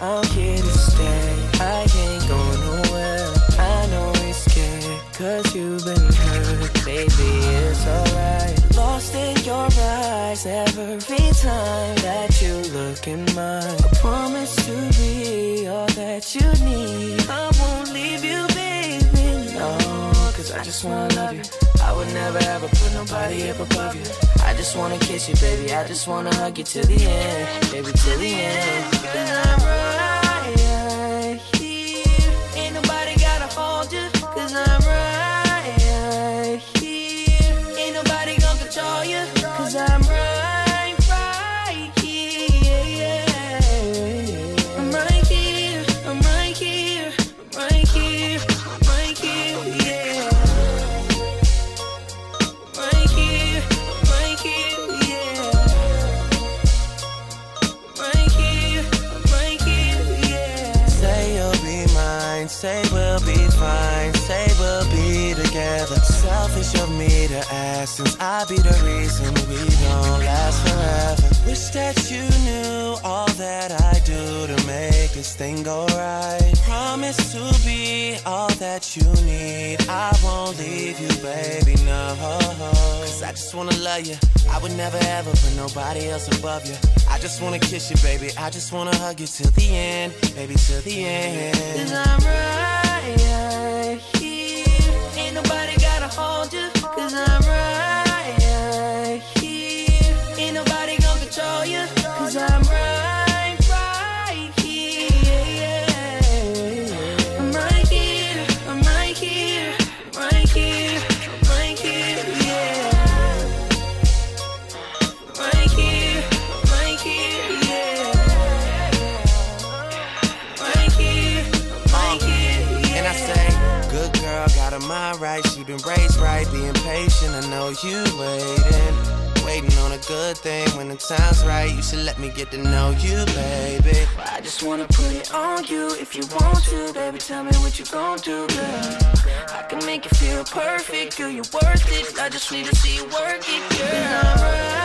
I'm here to stay. I ain't going nowhere. I know it's scared, cause you've been hurt. Baby, it's alright. Lost in your eyes every time that you look in mine. I promise to be all that you need. I won't leave you, baby, no. Cause I just wanna love you. I would never ever put nobody up above you. I just wanna kiss you, baby. I just wanna hug you till the end, baby, till the end. We'll be fine, say we'll be together. Selfish of me to ask, since I be the reason we don't last forever. Wish that you knew all that I do to make this thing go right. Promise to be all that you need. I won't leave you, baby, no. Cause I just wanna love you. I would never ever put nobody else above you. I just wanna kiss you, baby. I just wanna hug you till the end, baby, till the end. Cause I'm right here. Right. She been raised right, being patient. I know you waiting. Waiting on a good thing when the time's right. You should let me get to know you, baby. I just wanna put it on you if you want to, baby. Tell me what you gon' do, girl. I can make you feel perfect, girl. You're worth it. I just need to see you work it, girl.